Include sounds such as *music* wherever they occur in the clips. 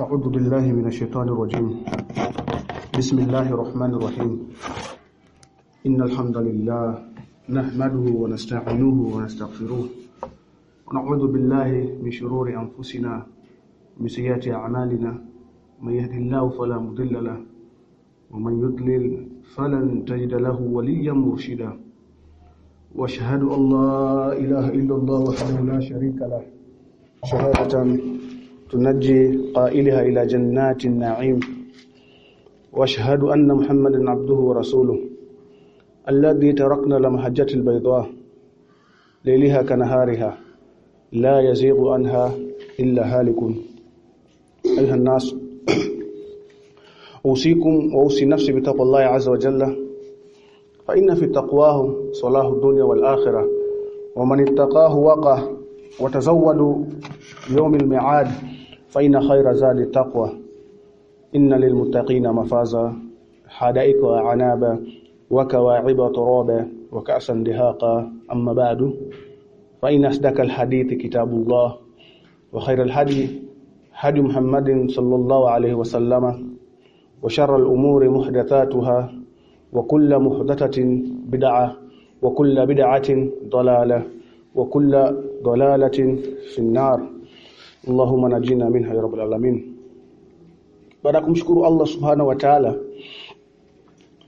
أعوذ بالله من الشيطان الرجيم. بسم الله الرحمن الرحيم. إن الحمد لله نحمده ونستعينه ونستغفره ونعوذ بالله من شرور أنفسنا ومن سيئات أعمالنا. من يهد الله فلا مضل له ومن يضلل فلن تجد له وليا مرشدا. وأشهد أن لا إله إلا الله وحده لا شريك له. شهادة تنجي قائلها إلى جنات النعيم. وأشهد أن محمدا عبده ورسوله الذي تركنا لمحجة البيضاء ليلها كنهارها لا يزيغ عنها إلا هالك. أيها الناس أوصيكم وأوصي نفسي بتقوى الله عز وجل. فإن في تقواه صلاح الدنيا والآخرة ومن اتقاه وقى وتزودوا يوم الميعاد. فإن خير زاد التقوى. إن للمتقين مفازا. حدائق وعنابا وكواعب ترابا وكأسا دهاقا. أما بعد فإن أصدق الحديث كتاب الله وخير الهدي هدي محمد صلى الله عليه وسلم وشر الأمور محدثاتها وكل محدثة بدعة وكل بدعة ضلالة وكل ضلالة في النار. Allahumma najina minha ya rabbal alamin. Baada kumshukuru Allah subhanahu wa ta'ala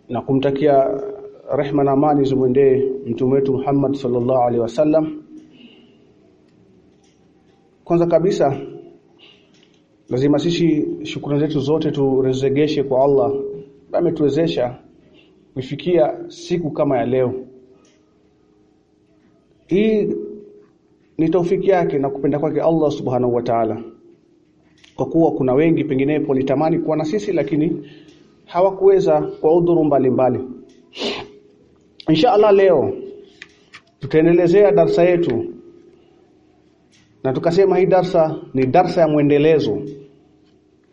na kumtakia rehma na amani zimwendee mtume wetu Muhammad sallallahu alaihi wasallam. Kwanza kabisa lazima sisi shukrani zetu zote turezegeshe kwa Allah ambaye ametuwezesha kufikia siku kama ya leo. Hii ni taufiki yake na kupenda kwake Allah Subhanahu wa Ta'ala. Kwa kuwa kuna wengi penginepo litamani kuwa na sisi lakini hawakuweza kwa udhuru mbalimbali. Insha Allah leo tutaendelezea darsa yetu na tukasema hii darsa ni darsa ya mwendelezo.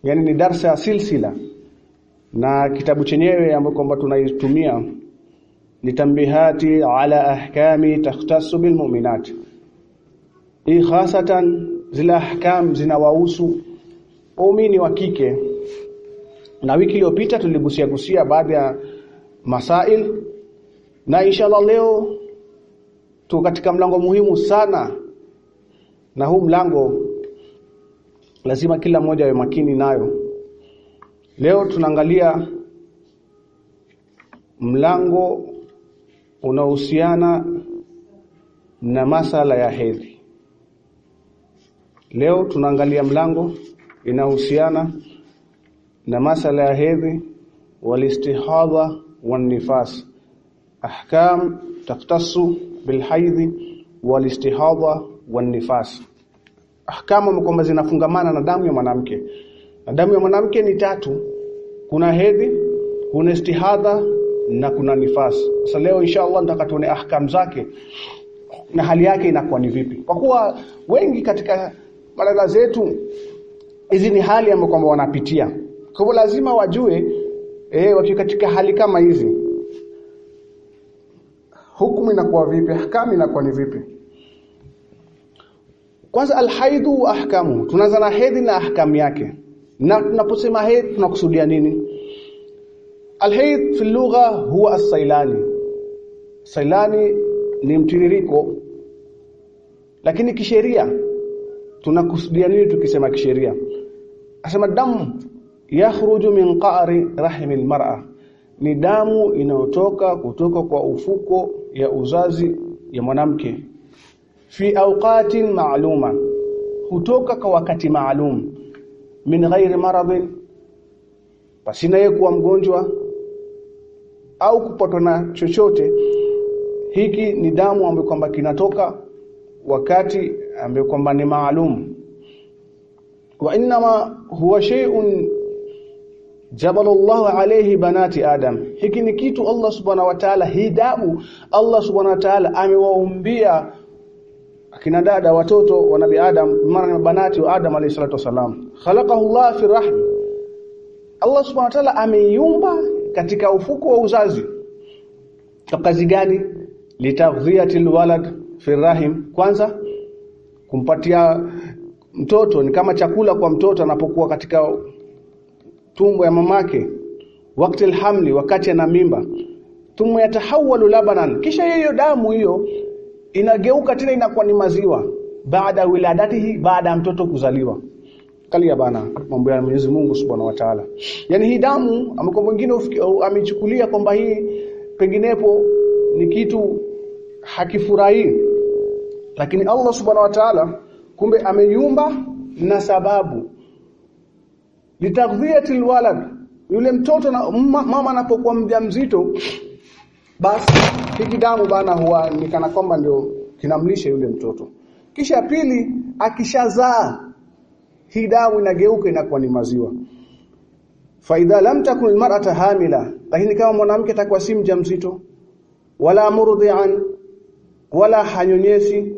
Yaani ni darsa ya silsila na kitabu chenyewe ambacho kwamba tunaitumia ni tambihati ala ahkami takhtassu bil mu'minat hii hasatan zile ahkam zinawahusu waumini wa kike. Na wiki iliyopita tuligusia gusia baadhi ya masail na inshallah leo tu katika mlango muhimu sana. Na huu mlango lazima kila mmoja awe makini nayo. Leo tunaangalia mlango unaohusiana na masala ya hedhi. Leo tunaangalia mlango inahusiana na masala ya hedhi walistihadha wanifas. Ahkam taktasu bilhaidhi walistihadha wan nifas. Ahkamu kwamba zinafungamana na damu ya mwanamke. Na damu ya mwanamke ni tatu. Kuna hedhi, kuna istihadha na kuna nifas. Sasa leo inshallah nitakatuone ahkam zake na hali yake inakuwa ni vipi. Kwa kuwa wengi katika madada zetu hizi ni hali ambayo kwamba wanapitia. Kwa hivyo lazima wajue eh wakiwa katika hali kama hizi hukumu inakuwa vipi, ahkamu inakuwa ni vipi. Kwanza alhaidhu wa ahkamu. Tunaanza na hedhi na ahkamu yake. Na tunaposema hedhi tunakusudia nini? Alhaid fi lugha huwa as-sailani. Sailani ni mtiririko. Lakini kisheria tunakusudia nini tukisema kisheria? Asema damu yakhruju min qa'ri rahim almar'a Ni damu inayotoka kutoka kwa ufuko ya uzazi ya mwanamke. Fi awqatin ma'luma. Hutoka kwa wakati maalum. Min ghairi maradhin pasina yeye kuwa mgonjwa. Au kupatwa na chochote. Hiki ni damu ambayo kwamba kinatoka wakati ambayo kwamba ni maalum. Wa inma huwa shay'un jabala Allah alayhi banati Adam. Hiki ni kitu Allah subhanahu wa ta'ala hidabu Allah subhanahu wa ta'ala amewaumbia akina dada watoto wa nabi Adam maana ni banati wa Adam alayhi salatu wasalam khalaqahu Allah fi rahm. Allah subhanahu wa ta'ala ameiumba katika ufuko wa uzazi. Kwa kazi gani? Litaghdhiyatil walad fi rahim kwanza kumpatia mtoto ni kama chakula kwa mtoto anapokuwa katika tumbo ya mamake. Wakati alhamli wakati ana mimba. Thumma yatahawalu labanan kisha hiyo damu hiyo inageuka tena inakuwa ni maziwa. Baada wiladatihi baada ya mtoto kuzaliwa. Kalia bana mambo ya Mwenyezi Mungu Subhanahu wa Ta'ala. Yani hii damu amekuwa mwingine amechukulia kwamba hii penginepo ni kitu hakifurahii lakini Allah Subhanahu wa Ta'ala kumbe ameyumba na sababu. Litaghdhiyati alwalad yule mtoto na mama anapokuwa mjamzito basi hiki damu bana huwa ni kana kwamba ndio kinamlisha yule mtoto. Kisha pili akishazaa hii damu inageuka inakuwa ni maziwa. Faidha lam takun almar'ata hamila lakini kama mwanamke atakuwa si mjamzito wala murdi'an wala hanyonyesi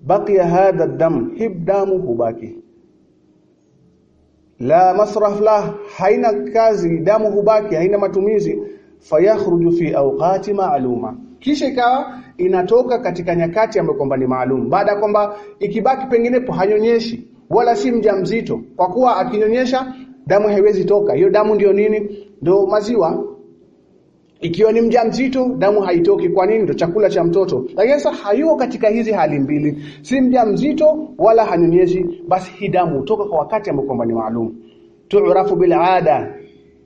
baqiya hadha dam hib damu hubaki. La masraf la haina kazi damu hubaki haina matumizi. Fayakhruju fi awqati ma'luma. Kisha ikawa inatoka katika nyakati ambayo kwamba ni maalum. Baada ya kwamba ikibaki penginepo hanyonyeshi wala si mjamzito kwa kuwa akinyonyesha damu haiwezi toka. Hiyo damu ndio nini? Ndio maziwa ikiwa ni mjamzito damu haitoki. Kwa nini? Ndo chakula cha mtoto. Lakini sasa hayuko katika hizi hali mbili. Si mjamzito wala hanyonyeshi basi hii damu hutoka kwa wakati ambao kwamba ni maalum. Tuurafu bil ada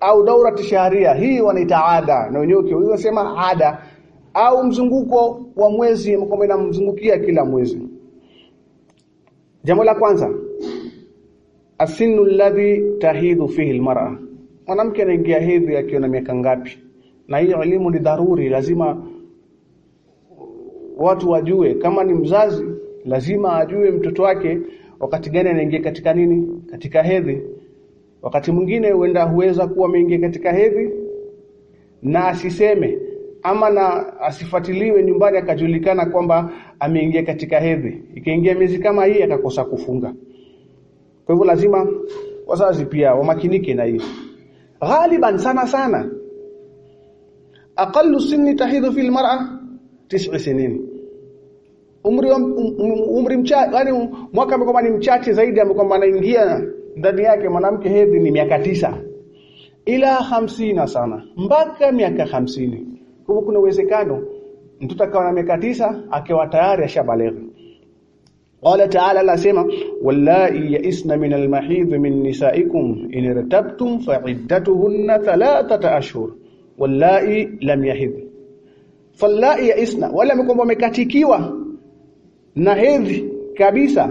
au daura shahria hii wanaita ada na wenyewe wanasema ada au mzunguko wa mwezi kwamba inamzungukia kila mwezi. Jambo la kwanza asinu alladhi tahidhu fihi almar'a. Mwanamke anaingia hedhi akiwa na miaka ngapi na hiyo elimu ni dharuri lazima watu wajue. Kama ni mzazi lazima ajue mtoto wake wakati gani anaingia katika nini? Katika hedhi. Wakati mwingine huenda huweza kuwa ameingia katika hedhi na asiseme ama na asifuatiliwe nyumbani akajulikana kwamba ameingia katika hedhi. Ikiingia miezi kama hii akakosa kufunga. Kwa hivyo lazima wazazi pia wamakinike na hiyo. Ghaliban sana sana aqallu sinni tahidhu fil mar'a? Tis'i sinin. Umri um, umri mchache yani mwaka amekuwa ni mchache zaidi amekuwa anaingia ndani yake mwanamke hedhi ni miaka tisa. Ila hamsina sana. Mpaka miaka hamsini. Kwa kuna uwezekano mtoto akawa na miaka tisa akiwa tayari ashabalegha. Qala ta'ala anasema wallahi ya'isna min al-mahid min nisaikum in irtabtum fa'iddatuhunna thalathata ashhur wallahi lam yahid fallahi ya'isna wala mkombo wamekatikiwa na hedhi kabisa.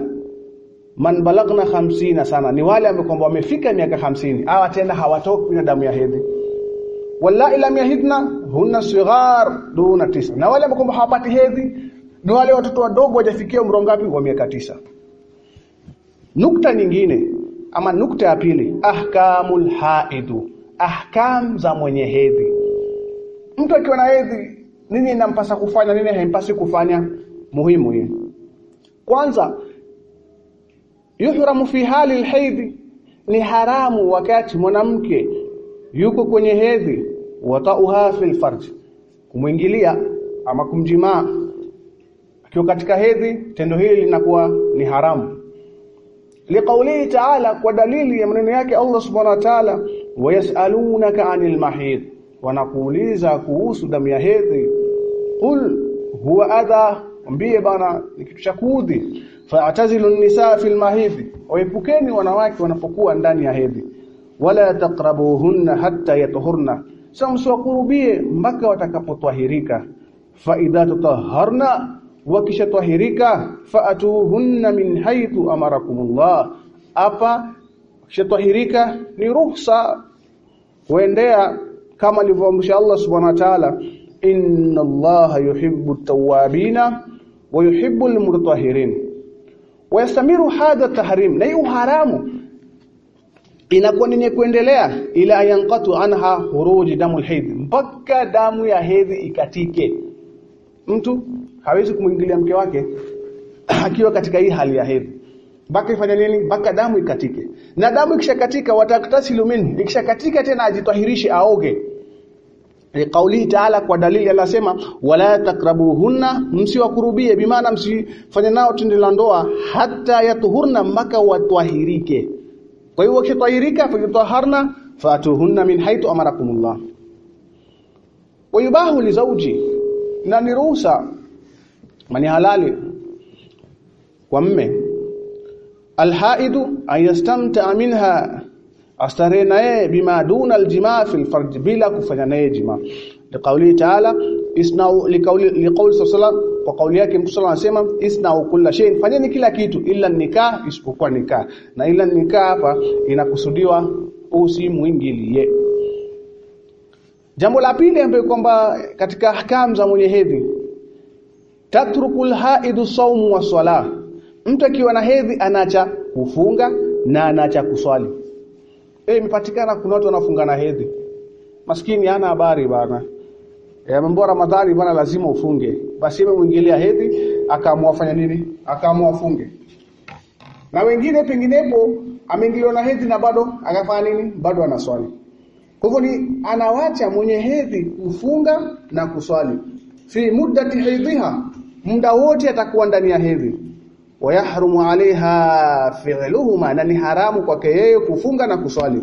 Man balagna hamsina sana ni wale kwamba wamefika miaka hamsini hawa tena hawatoki na damu ya hedhi. Wallahi lam yahidna hunna sighar duna tisa. Na wale kwamba hawapati hedhi ni wale watoto wadogo wajafikia umri ngapi wa miaka tisa. Nukta nyingine ama nukta ya pili ahkamul haidu ahkam za mwenye hedhi mtu akiwa na hedhi nini inampasa kufanya nini haimpasi kufanya? Muhimu hiyo. kwanza yuhramu fi hali alhaidhi ni haramu wakati mwanamke yuko kwenye hedhi watauha fil farj kumwingilia ama kumjimaa. Akiwa katika hedhi tendo hili linakuwa ni haramu. Liqaulihi ta'ala kwa dalili ya maneno yake Allah subhanahu wa ta'ala wayasalunaka anil mahid wanakuuliza kuhusu damu ya hedhi qul huwa adha mbie bana ni kitu cha fa'tazilu an-nisaa fil mahidhi waepukeni wanawake wanapokuwa ndani ya hedhi. Wala taqrabuhunna hatta yatuhurna samsiwakurubie mpaka watakapotwahirika. Fa idha tutahharna wakishatwahirika faatuhunna min haythu amarakumullah. Hapa kishatwahirika ni ruhusa kuendea kama alivyoamrisha Allah subhanahu wa ta'ala inna allaha yuhibbu at-tawwabina wa yuhibbu almutahhirin. Wa yastamiru hadha tahrim na yuharamu inakuwa ni kuendelea ila yanqatu anha huruji damu al mpaka damu ya hedhi ikatike. Mtu hawezi kumwingilia mke wake *clears throat* akiwa katika hii hali ya hedhi. Mpaka ifanye nini? Mpaka damu ikatike. Na damu ikishakatika wataktasilu min ikishakatika tena ajitahirishi aoge liqaulihi ta'ala kwa dalili anasema wala takrabuhunna msiwakurubie. Bimaana msifanye nao tendo la ndoa hata yatuhurna mpaka watwahirike. Kwa hiyo wakitahirika fakitaharna fatuhunna min haythu amarakumullah. Wayubahu li zawji na ni ruhusa mani halali kwa mme. Alhaidu ayastamta minha astare naye bima duna aljimaa fi farj bila kufanya naye jima. Liqauli taala isnau liqauli liqauli sallallahu kwa kauli yake Mtume anasema isnau kulla shay fanyeni kila kitu illa nikah isipokuwa nikah. Na illa nikah hapa inakusudiwa usimuingilie jambo la pili ambayo kwamba katika ahkam za mwenye hedhi tatrukul haidu saumu wa swala mtu akiwa na hedhi anaacha kufunga na anaacha kuswali eh imepatikana kuna watu wanafunga na hedhi. Maskini hana habari bana. Eh mambo ramadhani bana lazima ufunge. Basi yeye mwingilia hedhi akaamua fanya nini? Akaamua na wengine penginepo ameingiliwa na hedhi na bado akafanya nini? Bado anaswali kwa hivyo ni anawacha mwenye hedhi kufunga na kuswali. Fi muddati hedhiha muda wote atakuwa ndani ya hedhi wayahrumu alaiha fi'luhuma na ni haramu kwake yeye kufunga na kuswali.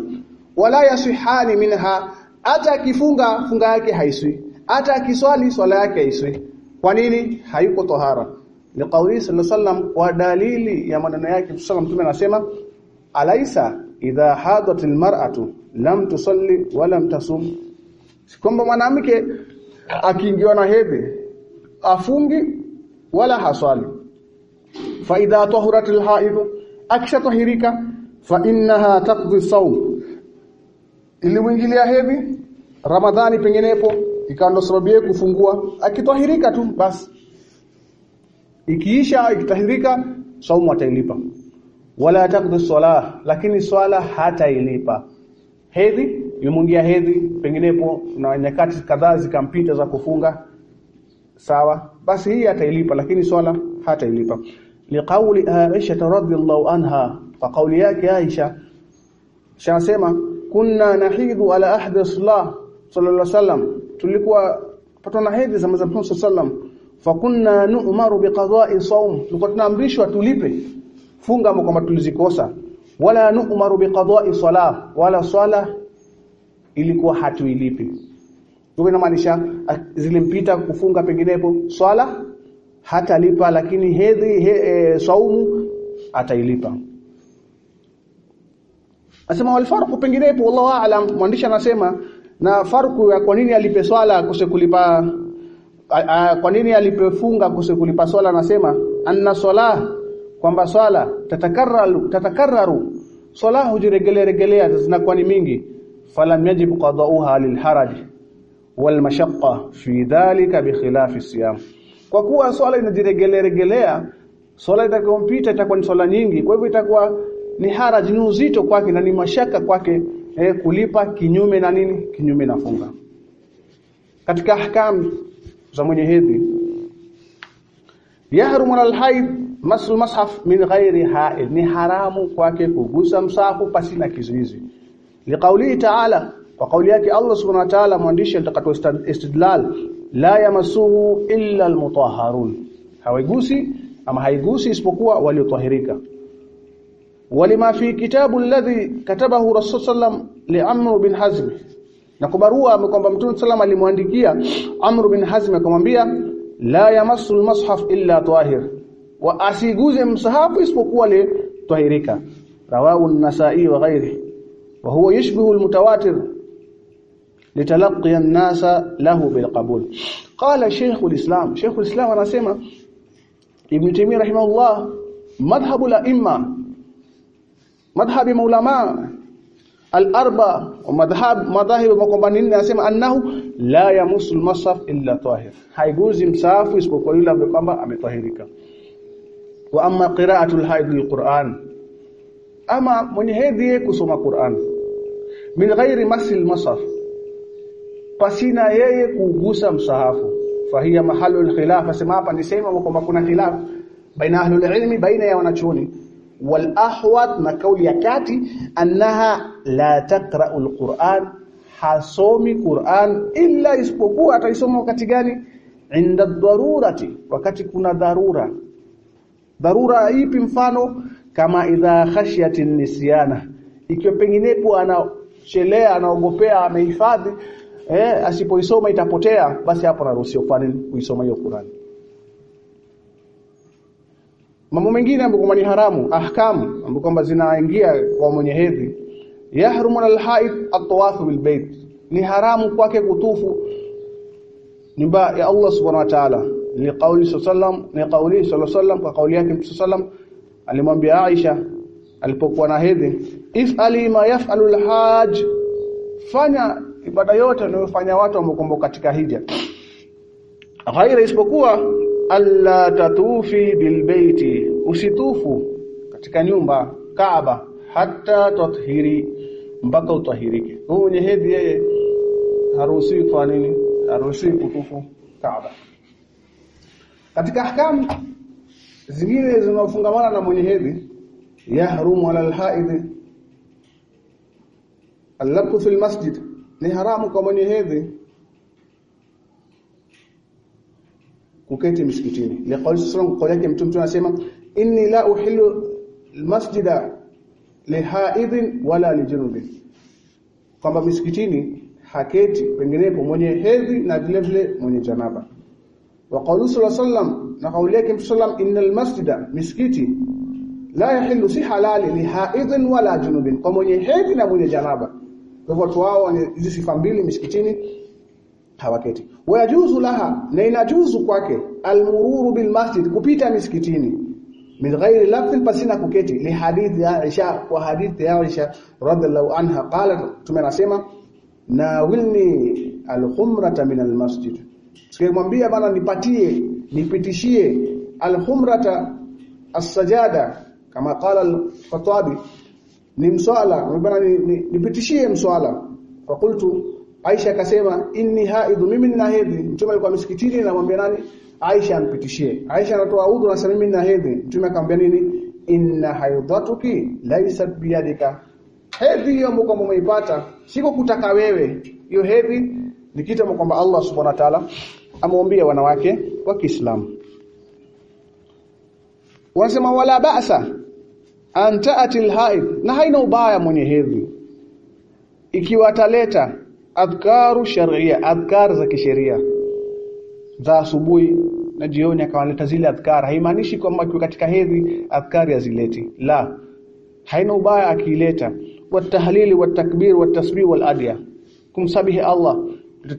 wala yasihani minha hata akifunga funga yake haiswi. hata akiswali swala yake haiswi. Kwa nini? Hayuko tohara ni kauli sallallahu kwa dalili ya maneno yake sallallahu mtume anasema alaisa idha hadat almar'atu lam tusalli wa lam tasum. Kwamba mwanamke akiingiwa na hedhi afungi wala haswali fa idha tahurat alhaid akishatahirika fa innaha taqdi sawm ilimwingilia hedhi ramadhani penginepo ikawa sababu yake kufungua akitahirika tu basi. Ikiisha ikitahirika saumu atailipa. Wala taqdi salah lakini swala hatailipa. Hedhi yumungia hedhi penginepo na nyakati kadhaa zikampita za kufunga sawa basi hii atailipa lakini swala hatailipa liqauli Aisha radhiyallahu anha kwa kauli yake Aisha shanasema kunna nahidhu ala ahdi sallallahu sallallahu alaihi wasallam. Tulikuwa patwa na hedhi za Mtume sallam fakunna nu'maru biqada'i sawm. Tulikuwa tunaamrishwa tulipe funga kwamba tulizikosa wala nu'maru biqada'i salah. Wala swala ilikuwa hatuilipi. Ndio inamaanisha zilimpita kufunga penginepo swala hatalipa lakini hedhi he, e, saumu atailipa. Asema wal farqu penginepo wallahu aalam mwandishi anasema na farku ya kwa nini alipe swala kuse kulipa kwa nini alipefunga kuse kulipa swala? Anasema anna swala kwamba swala tatakarraru tatakarraru. Swala hujiregelea regelea zinakuwa ni mingi. Falam yajib qada'uha lilharaj wal mashaqqa fi dhalika bi khilafi siyam kwa kuwa swala inajiregeleregelea, swala itakayompita itakuwa ni swala nyingi. Kwa hivyo itakuwa ni haraj ni uzito kwake na ni mashaka kwake eh, kulipa kinyume na nini? Kinyume na funga. Katika ahkam za mwenye hedhi yahrumu alhaid masul mashaf min ghairi ha'il. Ni haramu kwake kugusa msafu pasina kizuizi. Liqauli ta'ala kwa kauli yake Allah subhanahu wa ta'ala mwandishi atakatoa istidlal la yamasuhu illa almutahharun. Hawaigusi ama haigusi isipokuwa waliotahirika. Walima fi kitabu alladhi katabahu rasul sallam li amr bin hazm. Na kubarua kwamba mtume sallam alimwandikia amr bin hazm akamwambia la yamassu almushaf illa tahir. Wa asiguze msahafu isipokuwa le tahirika. Rawahu an-nasa'i wa ghairihi. Wa huwa yashbihu al-mutawatir litalaqi an-nasa lahu bilqabul qala shaykh al-islam shaykh al-islam anasema ibn taymiyyah rahimahullah madhhabu al-imma madhhabi maulama al-arba wa madhhab madhahib kwamba nini anasema annahu la yamusu al-masaf illa tahir haiguzi msahafu isipokuwa yule ambaye kwamba ametahirika wa amma qira'atu al-haid lil-Qur'an ama mwenye hedhi kusoma Qur'an min ghairi masil masaf pasina yeye kugusa msahafu. Fahia mahalu alkhilaf asema hapa nisema kwamba kuna khilaf baina ahli al-ilmi baina ya wanachuoni. Wal ahwat na kauli ya kati annaha la taqra alquran hasomi Qur'an illa isipokuwa ataisoma wakati gani? Inda dharurati wakati kuna dharura. Dharura ipi mfano? Kama idha khashyatin nisyana ikiwa penginepo anachelea anaogopea amehifadhi eh asipoisoma itapotea basi hapo naruhusiwa kwani kuisoma hiyo Qur'an. Mambo mengine ambayo ni haramu ahkamu ambayo kwamba zinaingia kwa mwenye hedhi. Yahrumu alhaid at-tawaf bil bait ni haramu kwake kutufu. Nyumba ya Allah subhanahu wa ta'ala. Ni kauli sallam ni kauli sallam kwa kauli yake sallam alimwambia Aisha alipokuwa na hedhi if'ali ma yaf'alu alhaj. Fanya ibada yote unayofanya watu ambao katika hija. Ghaira isipokuwa alla tatufi bilbeiti usitufu katika nyumba Kaaba hata tathiri mpaka utahirike. Huyu mwenye hedhi yeye haruhusiwi kwa nini? Haruhusiwi kutufu Kaaba. Katika ahkamu zingine zinazofungamana na mwenye hedhi yahrumu ala alhaidh allabtu fil masjid ni haramu kwa mwenye hedhi kuketi msikitini liqauli sallallahu kwa yake mtume anasema inni la uhillu almasjida lihaidhin wala lijunubin kwamba misikitini haketi penginepo mwenye hedhi na vile vile mwenye janaba. Wa qawlu sallallahu na kauli yake mtume sallam innal masjida misikiti la yahillu si halali lihaidhin wala junubin kwa mwenye hedhi na mwenye janaba kwa hivyo watu hao hizi sifa mbili misikitini hawaketi. Wayajuzu laha na inajuzu kwake almururu bil masjid kupita misikitini min ghairi lafdhin pasina kuketi li hadithi ya Aisha wa hadithi ya Aisha radhiallahu anha. Qalat tumenasema na wilni alhumrata min almasjid. Sikimwambia bana nipatie nipitishie alhumrata as-sajada kama qala al-Khattabi ni mswala mbona nipitishie mswala. Fakultu Aisha akasema inni haidhu mimi nina hedhi. Mtume alikuwa msikitini na mwambia nani? Aisha ampitishie Aisha anatoa udhu na sema mimi nina hedhi. Mtume akamwambia nini? Inna haidhatuki laysat biyadika. Hedhi hiyo ambayo umeipata siko kutaka wewe. Hiyo hedhi ni kitu kwamba Allah subhanahu wa ta'ala amwambia wanawake wa Kiislamu. Wanasema wala ba'sa an ta'ati al-haid. Na haina ubaya mwenye hedhi. Ikiwa ataleta adhkaru shar'ia adhkar za kisheria. Za asubuhi na jioni akawaleta zile adhkar. Haimaanishi kwamba akiwa katika hedhi adhkari azileti la haina ubaya akiileta watahlili watakbir watasbih waladya kumsabihi Allah.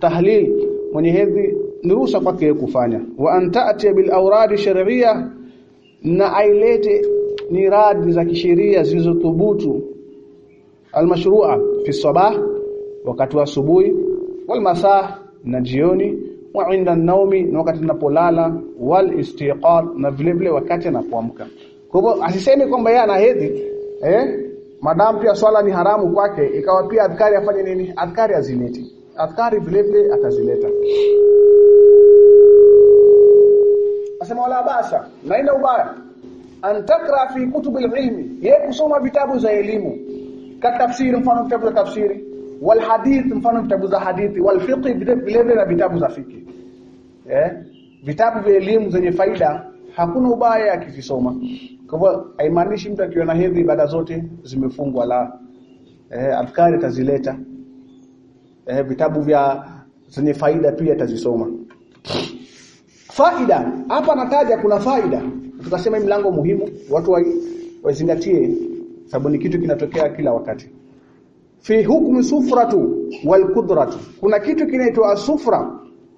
Tahlil. Mwenye hedhi ni ruhusa kwake kufanya. Wa antaatia bil awrad shar'iyya. Na ailete niradi za kisheria zilizothubutu. Almashrua fi sabah wakati wa asubuhi wal masaa na jioni wa inda naumi na wakati napolala wal istiqar na vile vile wakati anapoamka kwa hivyo asiseme kwamba yeye ana hedhi eh? Madam pia swala ni haramu kwake ikawa pia adhkari afanye nini? Adhkari azileti adhkari vile vile atazileta. Asema wala basa na ina ubaya antakra fi kutubil ilmi ye kusoma vitabu za elimu. Katafsiri mfano vitabu za tafsiri. Wal hadith mfano vitabu za hadithi. Wal fiqh vile vile na vitabu za fiqh. Eh? Vitabu vya elimu zenye faida hakuna ubaya akivisoma kwa hivyo haimaanishi mtu akiwa na hedhi ibada zote zimefungwa la. Eh adhkari tazileta eh vitabu vya zenye faida pia tazisoma faida hapa nataja kuna faida tukasema hii mlango muhimu watu wazingatie sababu ni kitu kinatokea kila wakati. Fi hukm sufratu wal qudratu. Kuna kitu kinaitwa sufra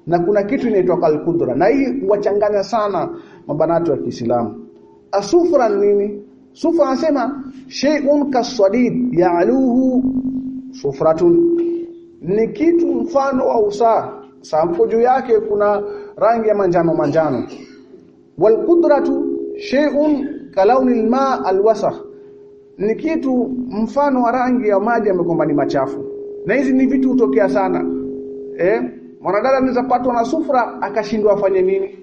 na kuna kitu inaitwa al kudra. na hii huwachanganya sana mabanati wa Kiislamu. Asufra nini? Sufra anasema shay'un kasadid ya'luhu sufratun. Ni kitu mfano wa usaa sampo juu yake kuna rangi ya manjano manjano. Wal qudratu shay'un kalauni alma alwasakh. Ni kitu mfano wa rangi ya maji yamekomba ni machafu. Na hizi ni vitu hutokea sana. Eh? Mwanadada anaweza patwa na sufra akashindwa afanye nini?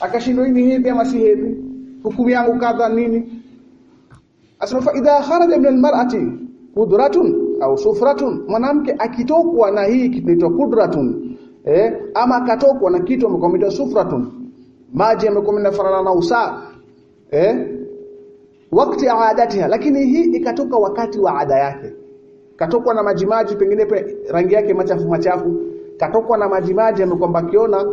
Akashindwa hivi hivi ama si hivi? Hukumu yangu kadha nini? Asema fa idha kharaja min almar'ati qudratun au sufratun. Mwanamke akitokwa na hii kinaitwa kudratun eh? Ama akatokwa na kitu amekomita sufratun. Maji yamekomita fanana na usaa eh? Wakati aadatiha. Lakini hii ikatoka wakati wa ada yake. Katokwa na majimaji pengine pe, rangi yake machafu machafu. Katokwa na majimaji amekwamba kiona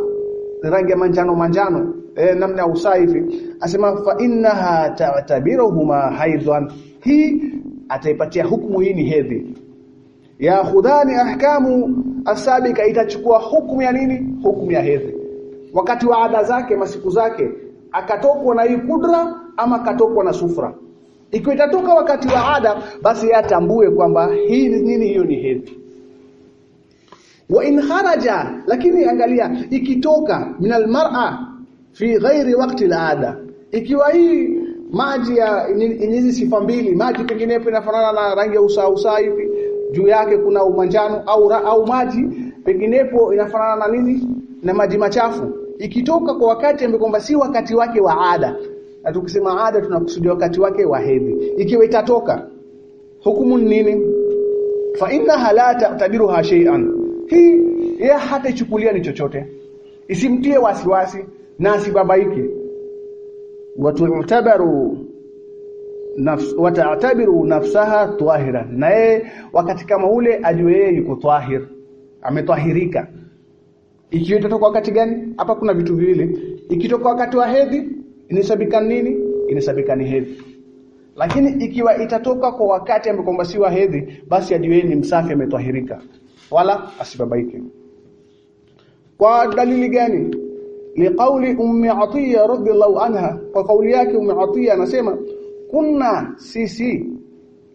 rangi ya manjano manjano. E, namna ya usaa hivi. Asema fa innaha ta'tabiruhuma haidhan. Hii ataipatia hukumu hii ni hedhi. Ya khudhani ahkamu asabika itachukua hukumu ya nini? Hukumu ya hedhi. Wakati wa ada zake masiku zake akatokwa na hii kudra ama akatokwa na sufra. Ikiwa itatoka wakati wa ada basi yatambue kwamba hii nini hiyo ni hedhi. Wa in kharaja lakini angalia ikitoka min almara fi ghairi waqti al-ada ikiwa hii maji ya hizi sifa mbili maji penginepo inafanana na rangi ya usaa hivi juu yake kuna umanjano au au maji penginepo inafanana na nini? Na maji machafu ikitoka kwa wakati ambao kwamba si wakati wake wa ada. Na tukisema ada tunakusudia wakati wake wa hedhi. Ikiwa itatoka hukumu ni nini? Fa innaha la ta'tabiruha shay'an. Hii ya hata ichukulia ni chochote. Isimtie wasiwasi na asibabaike. Watutabaru nafs watatabiru nafsaha tahira na yeye wakati kama ule ajue yeye yuko tahir. Ametahirika ikiwa itatoka wakati gani? Hapa kuna vitu viwili. Ikitoka wakati wa hedhi inasabika nini? Inasabika ni hedhi. Lakini ikiwa itatoka kwa wakati ambao kwamba si wa hedhi basi ajiwe ni msafi ametwahirika. wala asibabaike. Kwa dalili gani? Liqauli ummi atiya radhiyallahu anha. Kwa kauli yake ummi atiya anasema kunna sisi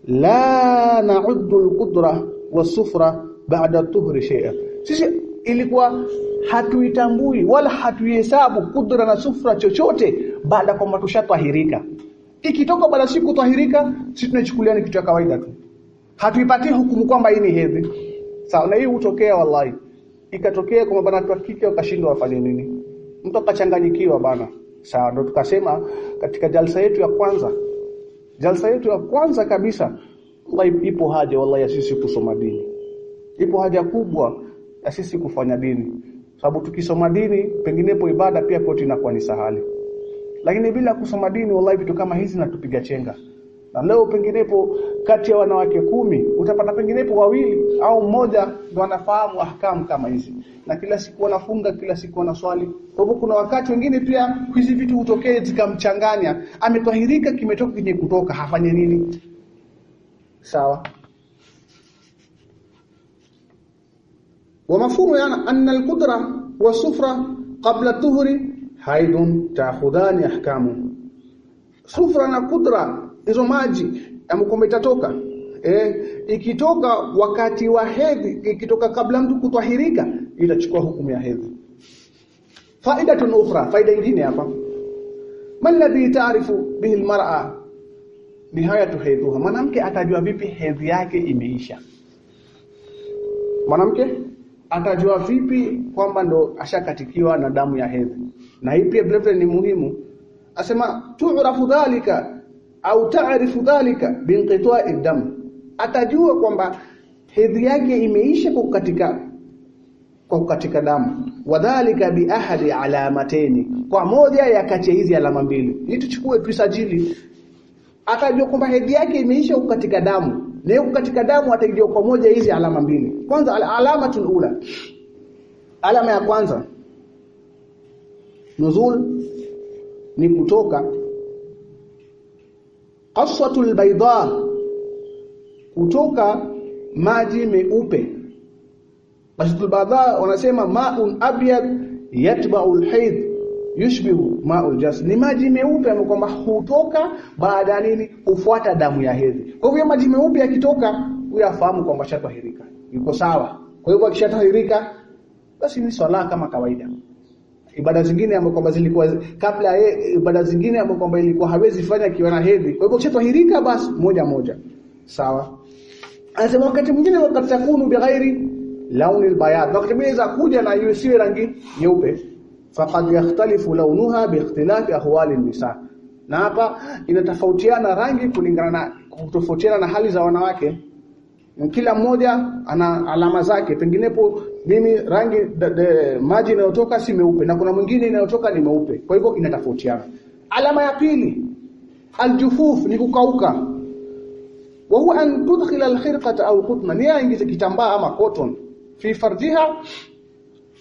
la na'uddu al-qudra was-sufra ba'da tuhri shay'a sisi ilikuwa hatuitambui wala hatuihesabu kudra na sufra chochote baada kwamba tushatahirika ikitoka baada siku tahirika sisi tunachukulia ni kitu cha kawaida tu. Hatuipati hukumu kwamba hii ni hedhi. Sawa na hii hutokea wallahi. Ikatokea kwamba bana watu ukashindwa wafanye nini? Mtu akachanganyikiwa bana. Sawa ndo tukasema katika jalsa yetu ya kwanza. Jalsa yetu ya kwanza kabisa wallahi ipo haja wallahi sisi kusoma dini. Ipo haja kubwa ya sisi kufanya dini. Sababu tukisoma dini penginepo ibada pia koti inakuwa ni sahali. Lakini bila kusoma dini wallahi vitu kama hizi natupiga chenga. Na leo penginepo kati ya wanawake kumi utapata penginepo wawili au mmoja ndo anafahamu ahkamu kama hizi. Na kila siku wanafunga kila siku wanaswali. Kwa hivyo kuna wakati wengine pia hizi vitu hutokee zikamchanganya. Ametwahirika kimetoka kinye kutoka hafanye nini? Sawa wa mafhumu yana anna alqudra wa sufra qabla tuhri haidun ta'khudhani ahkamu. Sufra na kudra hizo maji ambayo itatoka. Eh ikitoka wakati wa hedhi ikitoka kabla mtu kutwahirika itachukua hukumu ya hedhi. Faida ukhra faida nyingine hapa. Man ladhi taarifu bihi almar'a? Nihayatu hedhuha. Mwanamke atajua vipi hedhi yake imeisha? Mwanamke? Atajua vipi kwamba ndo ashakatikiwa na damu ya hedhi. Na hii pia vile vile ni muhimu. Asema tu'rafu dhalika au ta'rifu dhalika binqita'i dam. Atajua kwamba hedhi yake imeisha kwa kukatika kwa kukatika damu. Wadhalika bi ahadi alamateni kwa moja ya kati hizi alama mbili. Hii tuchukue tusajili atajua kwamba hedhi yake imeisha kukatika damu yuko katika damu atajua kwa moja hizi alama mbili. Kwanza al alama tulula. alama ya kwanza nuzul ni kutoka. Qaswatul bayda kutoka maji meupe. Qaswatul bayda wanasema ma'un abyad yatba'u al-hayd yushbihu ma'ul jas. Ni maji meupe ambayo kwamba hutoka baada ya nini? Hufuata damu ya hedhi. Kwa hivyo maji meupe yakitoka huyafahamu kwamba shatahirika yuko sawa. Kwa hivyo akishatahirika basi ni swala kama kawaida. Ibada zingine ambazo kwamba zilikuwa kabla ye, ibada zingine ambazo kwamba ilikuwa hawezi fanya akiwa na hedhi. Kwa hivyo kishatahirika basi moja moja. Sawa. Anasema wakati mwingine wakati takunu bighairi launi albayad wakati mwingine za kuja na hiyo siwe rangi nyeupe faqad yakhtalifu launuha biikhtilafi ahwali nisa. Na hapa inatofautiana rangi kulingana na kutofautiana na hali za wanawake. Kila mmoja ana alama zake. Penginepo mimi rangi de, de, maji inayotoka si meupe na kuna mwingine inayotoka ni meupe. Kwa hivyo inatofautiana. Alama ya pili aljufuf ni kukauka. Wa huwa an tudkhila alkhirqata au qutman, ni aingize kitambaa ama cotton. Fi farjiha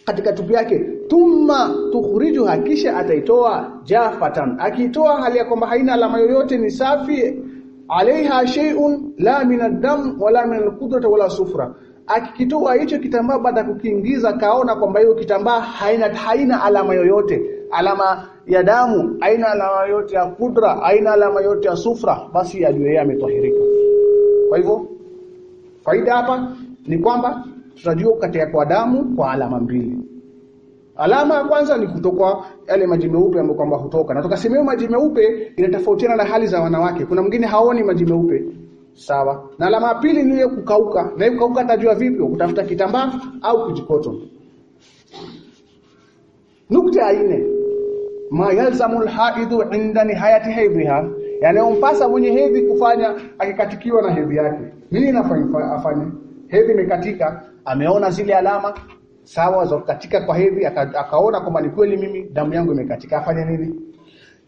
katika tupu yake. Thumma tukhrijuha kisha ataitoa jafatan. Akitoa hali ya kwamba haina alama yoyote ni safi. Alaiha shay'un la min ad-dam wala min al-qudrati wala sufra. Akikitoa hicho kitambaa baada ya kukiingiza kaona kwamba hiyo kitambaa haina haina alama yoyote. Alama ya damu haina alama yoyote ya kudra haina alama yoyote ya sufra basi ajue yeye ametahirika kwa hivyo faida hapa ni kwamba tutajua katika kwa damu kwa alama mbili Alama ya kwanza ni kutokwa yale maji meupe ambayo kwamba hutoka. Na tukasema maji meupe inatofautiana na hali za wanawake. Kuna mwingine haoni maji meupe. Sawa. Na alama ya pili ni ile kukauka. Na hiyo kukauka atajua vipi? Kutafuta kitambaa au kujikoto. Nukta ya nne. Ma yalzamu alhaidu inda nihayati haidhiha. Yani umpasa mwenye hedhi kufanya akikatikiwa na hedhi yake. Nini nafanya afanye? Hedhi imekatika, ameona zile alama sawa za katika kwa aka, akaona kwamba ni kweli mimi damu yangu imekatika. Afanye nini?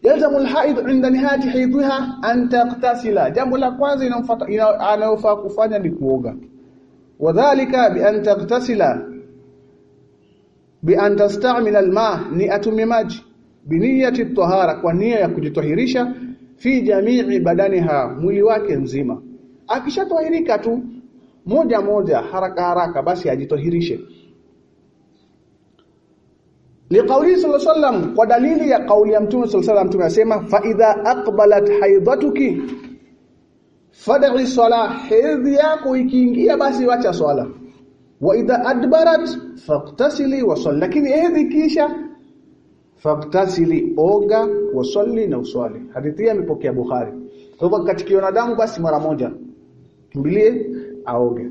Yalzamu alhaid inda nihayati haidhiha an taqtasila. Jambo la kwanza inamfuata ina, anayofaa kufanya ni kuoga. Wadhālika bi an taqtasila bi an tastamila alma ni atumie maji. Biniyati tahara kwa nia ya kujitahirisha fi jamii badaniha mwili wake nzima akishatahirika tu moja moja haraka haraka basi ajitohirishe. Liqauli sallallahu alayhi wasallam kwa dalili ya kauli ya mtume sallallahu alayhi wasallam tunasema fa idha aqbalat haidatuki fad'i sala hedhi yako ikiingia basi wacha swala. Wa idha adbarat faqtasili wa salli. Lakini hedhi kisha faqtasili oga wa salli na uswali. Hadithi hii imepokea Bukhari. Kwa hivyo katika damu basi mara moja. Kimbilie aoge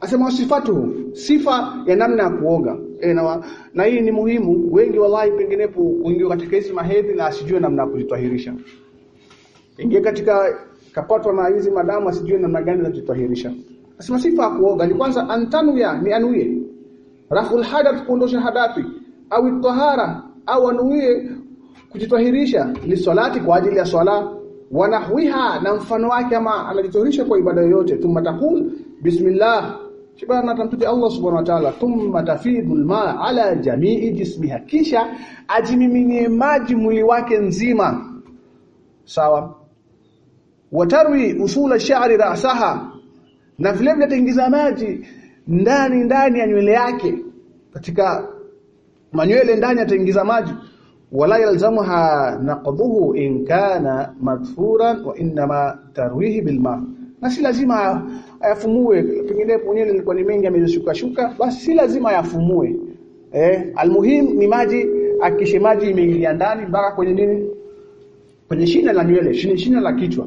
Asema sifatu sifa ya namna ya kuoga. E, na, na hii ni muhimu. Wengi wallahi penginepo kuingia katika hizi mahedhi na asijue namna ya kujitahirisha. Ingia katika kapatwa na hizi madamu asijue namna gani za kujitahirisha. Asema sifa ya kuoga ni kwanza antanu ya ni anuie. Raful hadath kuondosha hadathi au tahara au anuie kujitahirisha ni salati kwa ajili ya swala wanahwiha na mfano wake ama anajitorisha kwa ibada yoyote. Thumma taqul bismillah. Shibana natamtuti Allah subhanahu wa ta'ala. Thumma tafidu alma ala jamii jismiha. Kisha ajimiminie maji mwili wake nzima. Sawa. Watarwi usula sha'ri ra'saha. Na vile vile taingiza maji ndani ndani ya nywele yake. Katika manywele ndani ataingiza maji wala yalzamuha naqdhuhu in kana madfuran wa inma tarwihi bilma na si lazima ayafumue pengine mwenyewe ilikuwa ni mengi amezishuka shuka basi si lazima ayafumue. Eh almuhim ni maji akishe maji imeingia ndani mpaka kwenye nini? Kwenye shina la nywele shina, shina la kichwa.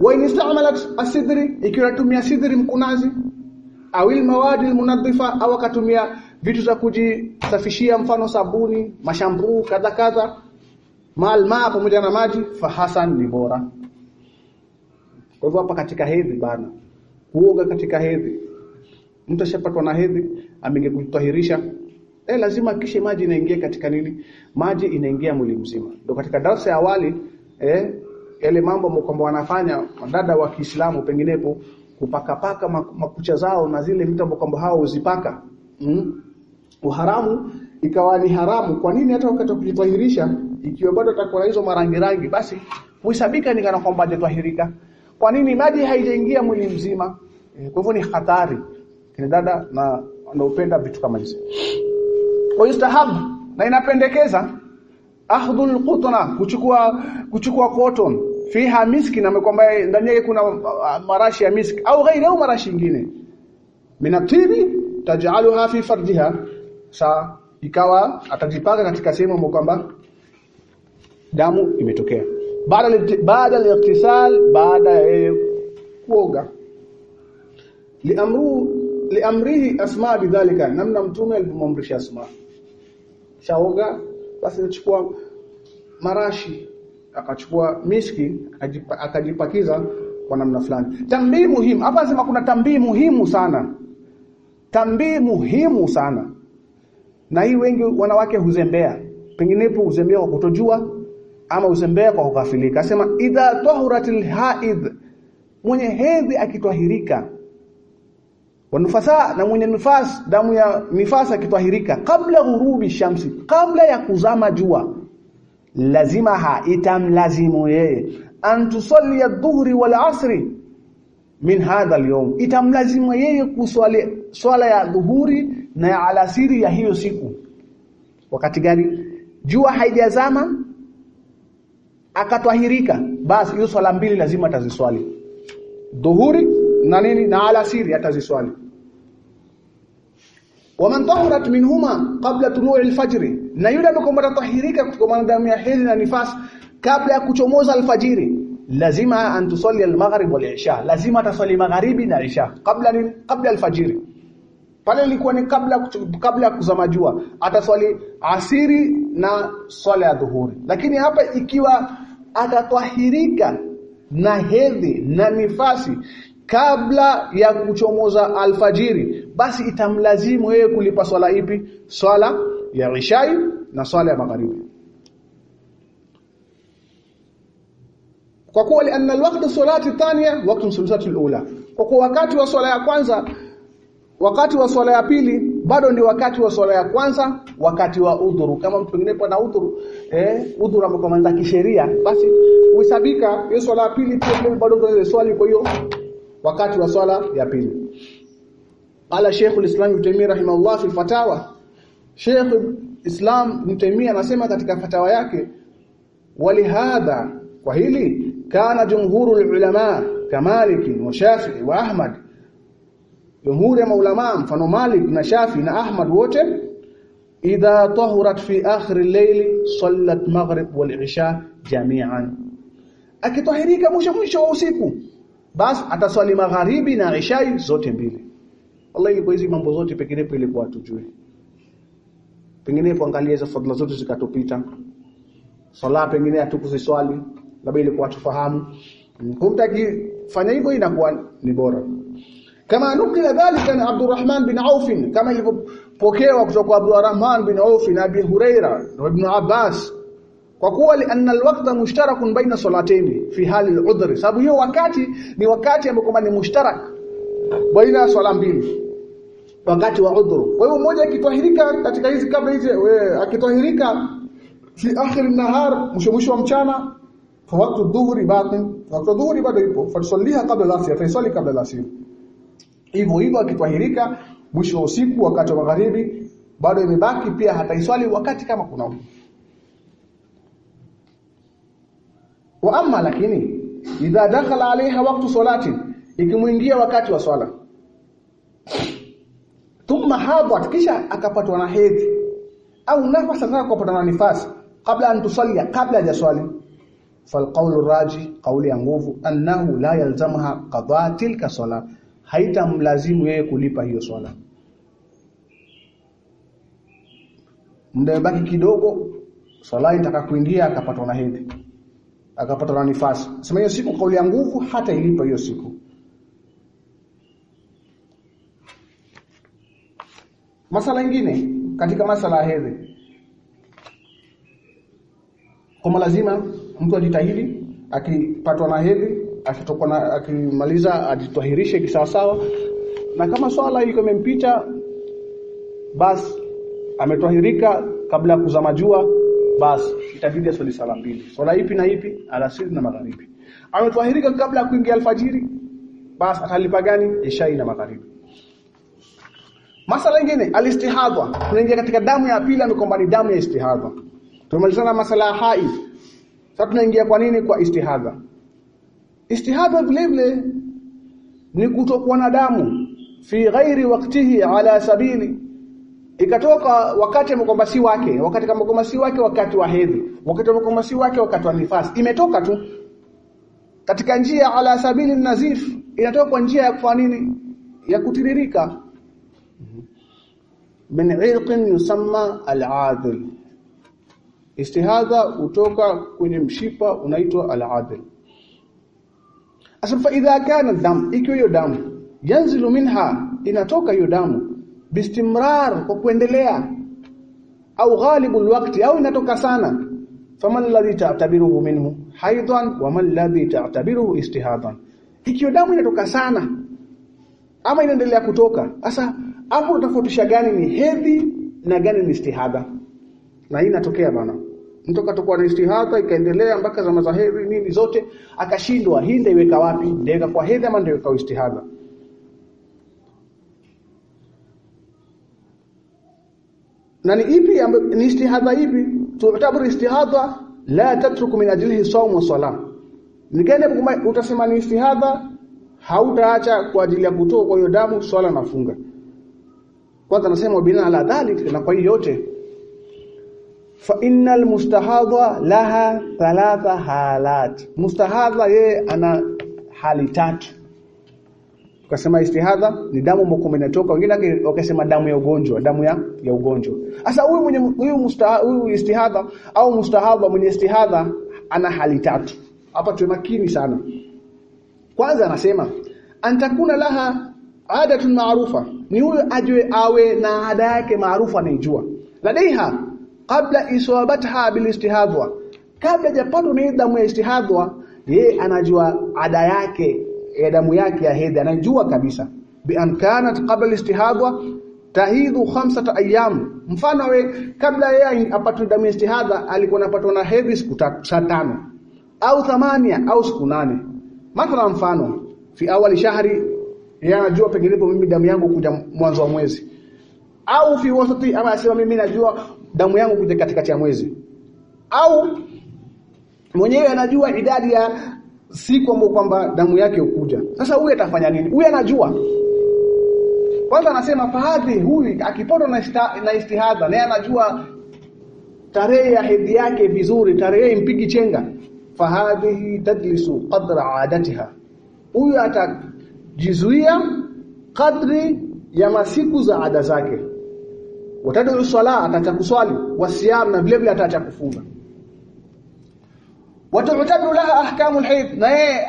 Wa inistamalat asidri ikiwa tumia sidri mkunazi awil mawadi almunadhifa au akatumia vitu za kujisafishia mfano sabuni mashambuu kadha kadha. Maalma pamoja na maji fahasan ni bora. Kwa hivyo hapa katika hedhi bana kuoga katika hedhi. Mtu ashapatwa na hedhi amengekutahirisha eh lazima kisha maji inaingia katika nini? Maji inaingia mwili mzima. Ndio katika darasa ya awali eh yale mambo kwamba wanafanya wadada wa Kiislamu penginepo kupaka paka makucha zao na zile vitu ambavyo kwamba hao uzipaka mm? Uharamu ikawa ni haramu. Kwa nini hata wakati wa kujitahirisha ikiwa bado atakuwa hizo marangi rangi basi huisabika ni kana kwamba hajatahirika kwa nini maji haijaingia mwili mzima? E, kwa hivyo ni hatari. Kina dada na wanaopenda vitu kama hizo. Kwa yustahab na inapendekeza ahdhul qutna kuchukua kuchukua cotton fiha miski na kwamba ndani yake kuna marashi ya miski au ghairi au marashi nyingine minatibi taj'aluha fi farjiha sa ikawa atajipaka katika sehemu ambayo kwamba damu imetokea. Baada baada al-iktisal baada ya kuoga. Liamru liamrihi asma bidhalika namna mtume alipomamrisha asma. Shaoga basi nachukua marashi akachukua miski akajipakiza kwa namna fulani. Tambii muhimu hapa nasema kuna tambii muhimu sana. Tambii muhimu sana na hii wengi wanawake huzembea. Penginepo huzembea kwa kutojua ama huzembea kwa kukafilika asema idha tahuratil haid mwenye hedhi akitwahirika. Wanufasa na mwenye nifas damu ya nifasa akitwahirika. Kabla ghurubi shamsi kabla ya kuzama jua lazima ha itamlazimu yeye. An tusalli adh-dhuhri wal asri min hadha al-yawm. Itamlazimu yeye kuswali swala ya dhuhuri na ya alasiri ya hiyo siku. Wakati gani? Jua haijazama akatwahirika basi hiyo swala mbili lazima ataziswali. Dhuhuri na nini? Na alasiri ataziswali. Waman tahurat minhuma qabla tulu'i al-fajr na yule ambaye tatahirika kutokana na damu ya hedhi na nifas kabla ya kuchomoza alfajiri lazima an tusalli al-maghrib wal isha. Lazima ataswali magharibi na isha. Kabla ni kabla alfajiri. Pale ilikuwa ni kabla kabla kuzama jua. Ataswali asiri na swala ya dhuhuri. Lakini hapa ikiwa atatwahirika na hedhi na nifasi kabla ya kuchomoza alfajiri basi itamlazimu yeye kulipa swala ipi? Swala ya ishai na swala ya magharibi kwa kuwa lianna alwaqt salati thaniya waqt salati alula. Kwa kuwa wakati wa swala ya kwanza wakati wa swala ya pili bado ni wakati wa swala ya kwanza wakati wa udhuru. Kama mtu mwingine na udhuru eh udhuru ambao kwa kisheria basi uhesabika hiyo swala ya pili pia bado ndio swali. Kwa hiyo wakati wa swala ya pili. Ala Sheikh al-Islam Ibn Taymiyyah rahimahullah fi fatawa. Sheikh Islam Ibn Taymiyyah anasema katika fatawa yake walihadha kwa hili kana jumhuru ulama kamaliki wa Shafi'i wa Ahmad. Jumhuri ya maulama mfano Malik na Shafi na Ahmad wote idha tahurat fi akhir al-layl sallat maghrib wal isha jami'an. Akitahirika mwisho mwisho wa usiku basi ataswali magharibi na isha zote mbili. Wallahi ilikuwa hizi mambo zote pengine ilikuwa tujue pengine kuangalia hizo fadhila zote zikatupita. Sala pengine hatukuziswali labda ilikuwa tufahamu. Kumtaki fanya hivyo inakuwa ni bora. Kama nukila dhalika na Abdurrahman bin Auf kama ilivyopokewa kutoka kwa Abdurrahman bin Auf na Abi Huraira na Ibn Abbas kwa kuwa lianna alwaqta mushtarakun baina salataini fi hali al'udhri sababu hiyo wakati ni wakati ambao ni mushtarak baina swala mbili wakati wa udhuru kwa hiyo mmoja akitwahirika katika hizi kabla hizi akitwahirika fi akhir mwisho mwisho wa mchana wakati dhuhuri batin wakati dhuhuri bado ipo. Fatusaliha kabla al-asr faisali kabla al-asr. Hivyo hivyo akitwahirika mwisho wa usiku wakati wa magharibi bado imebaki pia hataiswali wakati kama kuna wa amma lakini idha dakhala alaiha waqtu salati ikimuingia wakati wa swala. Thumma hadat kisha akapatwa na hedhi. Au nafasa nifasi kabla antusalia kabla ya الراجح raji يا ya nguvu annahu la yalzamaha qada tilka sala haitamlazimu yeye kulipa hiyo swala muda kidogo swala itaka kuingia akapatwa na hedhi akapata na nifasi. Sema hiyo siku kauli ya nguvu hata ilipa hiyo siku. Masala ingine katika masala ya hedhi. kwa lazima mtu ajitahidi akipatwa na hedhi, akitokwa na akimaliza ajitahirishe kisawasawa. Na kama swala iko imempita basi ametwahirika kabla ya kuzama jua basi itabidi aswali sala mbili. Swala ipi na ipi? Alasiri na magharibi. Ametwahirika kabla ya kuingia alfajiri, basi atalipa gani? Ishai na magharibi. Masala nyingine alistihadha. Tunaingia katika damu ya pili amekomba ni damu ya istihadha. Tumemalizana masala ya haid. Sasa tunaingia kwa nini kwa istihadha? Istihadha vile vile ni kutokuwa na damu. Fi ghairi waktihi ala sabili. Ikatoka wakati kwamba si wake wakati kama kwamba si wake wakati wa hedhi. Wakati kwamba si wake wakati wa nifasi. Imetoka tu. Katika njia ala sabili nazif inatoka kwa njia ya kufanya nini? Ya kutiririka. Min irqin yusamma al-adil istihadha hutoka kwenye mshipa unaitwa al-adl asafa idha kana dam ikiwa hiyo damu yanzilu minha inatoka hiyo damu bistimrar kwa kuendelea au ghalibul waqti au inatoka sana faman alladhi ta'tabiruhu minhu haidan wa man alladhi ta'tabiruhu istihadan ikiwa damu inatoka sana ama inaendelea kutoka sasa hapo utafautisha gani ni hedhi na gani ni istihada na hii inatokea bana mtu katakuwa na istihada ikaendelea mpaka za hedhi nini zote akashindwa. Hii ndio iweka wapi? Ndio kwa hedhi ama ndio kwa istihada na ni ipi ni istihadha ipi? Tutabiri istihadha la tatruku min ajlihi sawm wa salah nikaenda utasema ni istihadha hautaacha kwa ajili ya kutoa kwa hiyo damu swala na funga. Kwanza nasema bina ala dhalik na kwa hiyo yote fa innal mustahadha laha thalatha halat mustahadha ye ana hali tatu Ukasema istihadha ni damu moko inatoka, wengine wakasema damu ya ugonjwa, damu ya ya ugonjwa. Sasa huyu mwenye huyu mustaha huyu istihadha au mustahadha mwenye istihadha ana hali tatu. Hapa tuwe makini sana. Kwanza anasema antakuna laha adatun maarufa. Ni huyu ajue awe na ada yake maarufu anaijua. Ladaiha kabla iswabatha bil istihadha. Kabla japatwa na damu ya istihadhwa yeye anajua ada yake ya damu yake ya hedhi anajua kabisa. Bi an kanat qabla al-istihadha tahidhu khamsata ayyam. Mfano we kabla yeye apatwe damu ya istihadha alikuwa anapatwa na hedhi siku tano au thamania au siku nane. Mathala mfano fi awali shahri yeye anajua penginepo mimi damu yangu kuja mwanzo wa mwezi. Au fi wasati ama asema mimi najua damu yangu kuja katikati ya mwezi au mwenyewe anajua idadi ya siku ambapo kwamba damu yake ukuja. Sasa huyu atafanya nini? Huyu anajua. Kwanza anasema fahadhi huyu akipotwa na, na istihadha naye anajua tarehe ya hedhi yake vizuri, tarehe impigi chenga. Fahadhi tadlisu qadra adatiha. Huyu atajizuia kadri ya masiku za ada zake. Watadu swala atacha kuswali, wasiyam na vile vile ataacha kufunga. Watutabiru laha ahkamul alhayd na yeye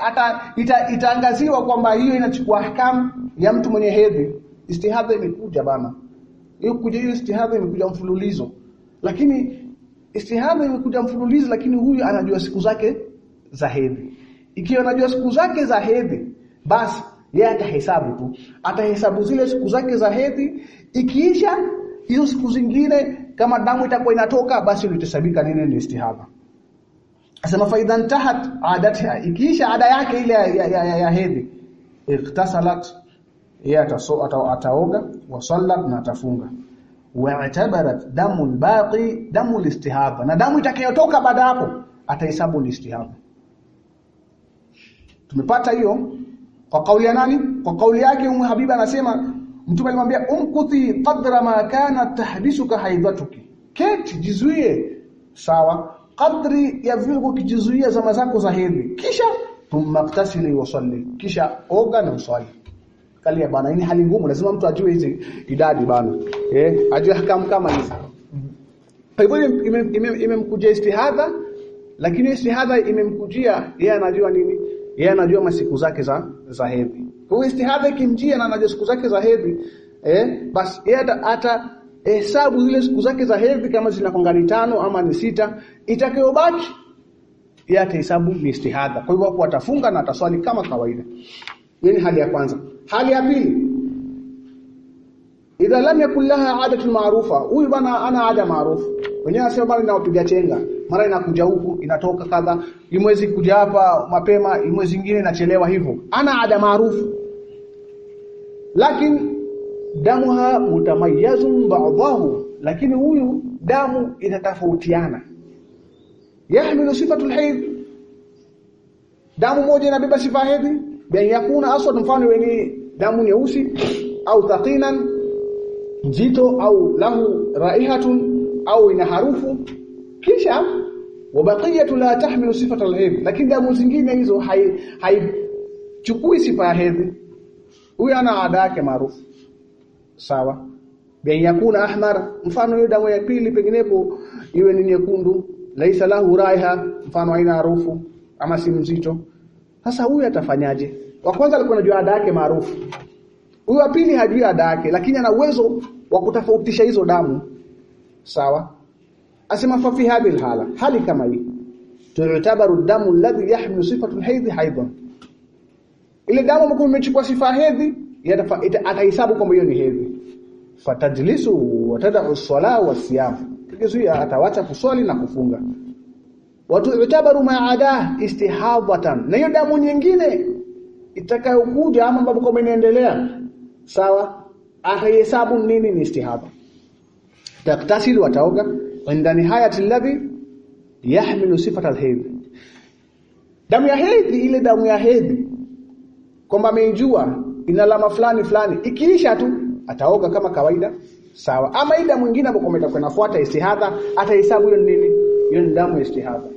ita, itaangaziwa kwamba hiyo inachukua ahkamu ya mtu mwenye hedhi. Istihadha imekuja bana. Hiyo kuja hiyo istihadha imekuja mfululizo. Lakini istihadha imekuja mfululizo lakini huyu anajua siku zake za hedhi. Ikiwa anajua siku zake za hedhi basi yeye atahesabu tu. Atahesabu zile siku zake za hedhi. Ikiisha hizo siku zingine kama damu itakuwa inatoka basi litasabika nini ni istihaba. Asema faidha intahat adatha ikiisha ada yake ile ya, ya, ya, ya hedhi iktasalat yeye ataoga wa sallat na atafunga. Wa'tabarat damu albaqi damu alistihaba na damu itakayotoka baada hapo atahesabu ni istihaba. Tumepata hiyo kwa kauli ya nani? Kwa kauli yake umu habiba anasema mtume alimwambia umkuti qadra ma kana tahbisuka haidhatuki. Keti jizuie. Sawa. Kadri ya vile ukijizuia zama zako za hedhi. Kisha tumaktasili wasalli kisha oga na uswali kalia bana hii hali ngumu. Lazima mtu ajue hizi idadi bana. Eh ajue hakamu kama hizi. Kwa hivyo imemkujia istihadha lakini istihadha imemkujia yeye anajua nini? Yeye anajua masiku zake za za hedhi istihadha ikimjia na anaje siku zake za hedhi eh basi yeye ata hesabu zile siku zake za hedhi kama zinakonga ni tano ama ni sita itakayobaki yeye atahesabu ni istihadha. Kwa hivyo hapo atafunga na ataswali kama kawaida. Hii ni hali ya kwanza. Hali ya pili idha lam yakul laha adatu maarufa huyu bana ana ada maarufu wenyewe anasema bana inawapiga chenga. Mara inakuja huku inatoka kadha. Imwezi kuja hapa mapema imwezi nyingine inachelewa hivyo. Ana ada maarufu lakini damuha mutamayyazun ba'dahu. Lakini huyu damu inatofautiana. Yahmilu sifatu alhayd. Damu moja inabeba sifa hedhi bian yakuna aswad mfano wenye damu nyeusi au thaqinan nzito au lahu raihatun au ina harufu. Kisha wabaqiyatu la tahmilu sifata alhayd. Lakini damu zingine hizo haichukui hai sifa hedhi huyu ana ada yake maarufu. Sawa. Bi yakuna ahmar mfano hiyo damu ya pili penginepo iwe ni nyekundu laisa lahu raiha mfano haina harufu ama si mzito. Sasa huyu atafanyaje? Wa kwanza alikuwa anajua ada yake maarufu. Huyu wa pili hajui ada yake lakini ana uwezo wa kutofautisha hizo damu. Sawa. Asema fa fi hadhihi hali kama hii. Tu'tabaru damu alladhi yahmilu sifatu alhayd haidan ile damu ambayo imechukua sifa hedhi atahesabu kwamba hiyo ni hedhi. Fatajlisu watadau sala wa siyam kizuia atawacha kuswali na kufunga. Watu itabaru maada istihadatan na hiyo damu nyingine itakayokuja ama ambapo kama inaendelea sawa atahesabu nini ni istihadha taktasil wataoga. Inda nihayati alladhi yahmilu sifata alhayd damu ya hedhi ile damu ya hedhi kwamba ameijua ina alama fulani fulani. Ikiisha tu ataoga kama kawaida. Sawa. Ama ida mwingine ambapo kwenda kunafuata istihadha atahesabu hiyo nini? Hiyo ni damu ya istihadha.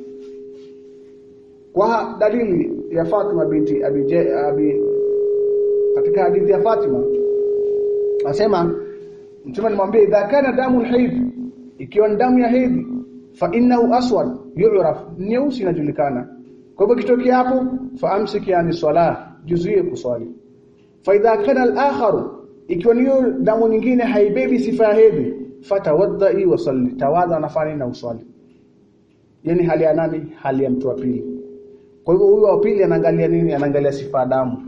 Kwa dalili ya Fatima binti Abi, Abi katika hadithi ya Fatima anasema mtume alimwambia idha kana damu alhayd ikiwa ni damu ya hedhi fa innahu aswad yu'raf nyeusi inajulikana. Kwa hivyo kitokea hapo fa amsiki yani swala juzuie kuswali. Fa idha kana al-akharu ikiwa niyo damu nyingine haibebi sifa ya hedhi fatawadhi wa salli tawadha nafani na uswali. Yani hali ya nani? Hali ya mtu wa pili. Kwa hivyo huyu wa pili anaangalia nini? Anaangalia sifa ya damu.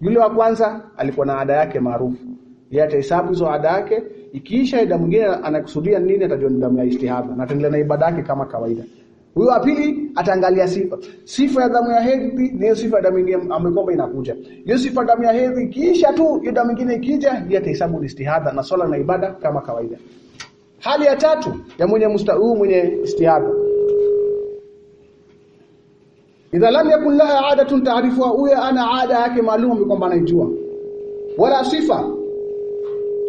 Yule wa kwanza alikuwa na ada yake maarufu. Yeye atahesabu hizo ada yake. Ikiisha damu nyingine anakusudia nini? Atajua ni damu ya istihadha. Na ataendelea na ibada yake kama kawaida huyo wa pili ataangalia sifa. Sifa ya damu ya hedhi ni sifa ya damu nyingine ambayo inakuja. Hiyo sifa ya damu ya hedhi kisha tu hiyo damu nyingine ikija, yeye atahesabu istihadha na swala na ibada kama kawaida. Hali ya tatu ya mwenye mustahuu mwenye istihadha. Idha lam yakun laha adatun ta'rifuha, huyo ana ada yake maalum kwamba anaijua. Wala sifa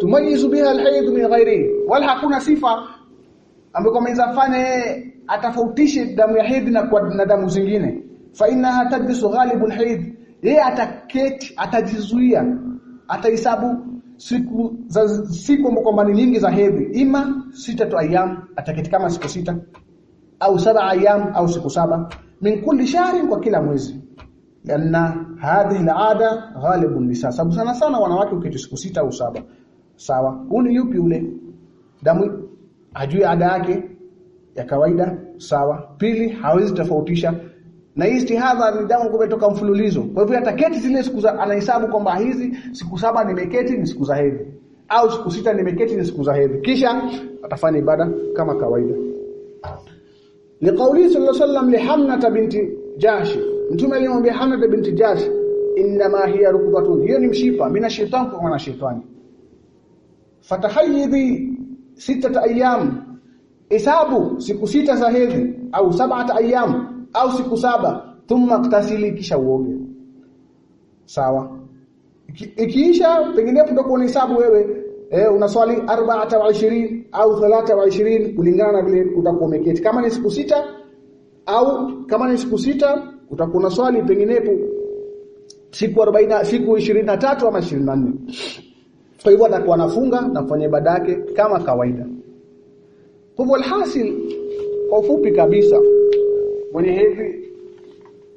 tumayizu biha alhayd min ghairihi, wala hakuna sifa ambayo kwamba inafanya yeye atafautishe damu ya hedhi na, kwa, na damu zingine. Fa innaha tadbisu ghalibul haid yeye ataketi atajizuia atahesabu siku za siku kwamba ni nyingi za hedhi ima sita tu ayyam ataketi kama siku sita. Au saba ayyam au siku saba. Min kulli shahrin kwa kila mwezi. Yanna hadhihi alada ghalibun nisa. Sababu sana sana wanawake uketi siku sita au saba. Sawa. Huni yupi ule? Damu ajui ada yake ya kawaida sawa. Pili hawezi tofautisha. Na istihadha ni damu kumetoka mfululizo. Kwa hivyo ataketi zile siku za anahesabu kwamba hizi siku saba nimeketi ni siku za hedhi. Au siku sita nimeketi ni siku za hedhi. Kisha atafanya ibada kama kawaida. Liqauli sallallahu alaihi li Hamna binti jash mtume alimwambia Hamna binti Jahsh inma hiya rukbatun. Hiyo ni mshipa. Mina shetani kwa mwana shetani. Fatahayidhi sita ayyam Hesabu siku sita za hedhi au sabata ayyam au siku saba thumma ktasili kisha uoge. Sawa. Ikiisha pengine ndio unahesabu wewe eh unaswali 24 au 23 kulingana na vile utakuwa umeketi. Kama ni siku sita au kama ni siku sita utakuwa unaswali penginepo siku 40 siku 23 ama 24. Kwa hivyo atakuwa anafunga na kufanya ibada yake kama kawaida. Kwa hivyo alhasil kwa ufupi kabisa mwenye hedhi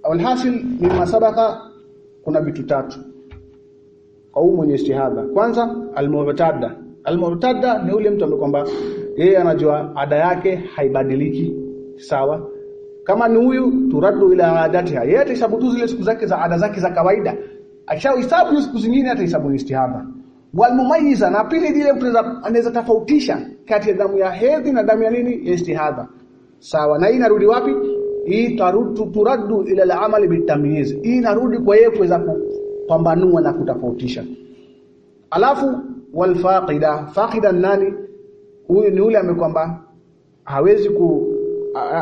alhasil ni masabaka kuna vitu tatu. Kwa huyu mwenye istihadha kwanza almu'tada almu'tada ni ule mtu kwamba yeye anajua ada yake haibadiliki sawa? Kama ni huyu turadu ila adatiha. Yeye atahesabu zile siku zake za ada zake za kawaida. Akishahesabu siku zingine atahesabu istihadha walmumayiza na pili ile mtu anaweza tofautisha kati ya damu ya hedhi na damu ya nini? Ya istihadha. Sawa na hii narudi wapi? Hii tarudu turaddu ila al-amali bitamyiz hii inarudi kwa yeye kuweza kupambanua na kutofautisha. Alafu walfaqida. Faqida nani? Huyu ni yule amekwamba hawezi ku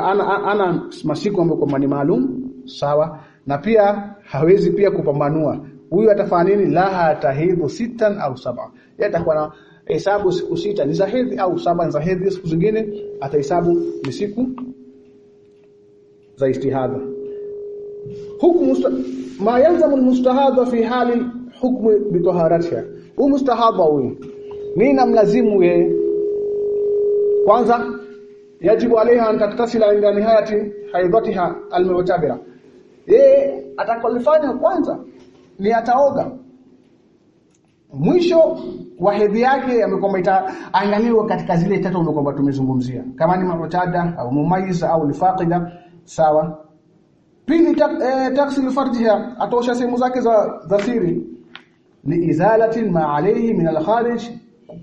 ana, ana masiku ambayo kwamba ni maalum sawa na pia hawezi pia kupambanua huyu atafanya nini? Laha tahidhu sitan au saba. Yeye atakuwa na hesabu siku sita. Ni za hedhi au saba ni za hedhi. Siku zingine atahesabu ni siku za istihadha. Hukumu ma yalzamu almustahadha fi hali hukmu bi taharatiha. Hu mustahadha huyu ni namlazimu yeye. Kwanza yajibu alaiha an taktasila inda nihayati haidhatiha almu'tabira. Yeye atakalifanya kwanza ni ataoga mwisho wa hedhi yake amekwamba itaangaliwa katika zile tatu amekwamba tumezungumzia. Kama ni mu'tada au mumayyiza au nifaqida sawa. Pili tak, eh, taksil farjiha atosha sehemu zake za za siri. Liizalati ma alayhi min alkharij.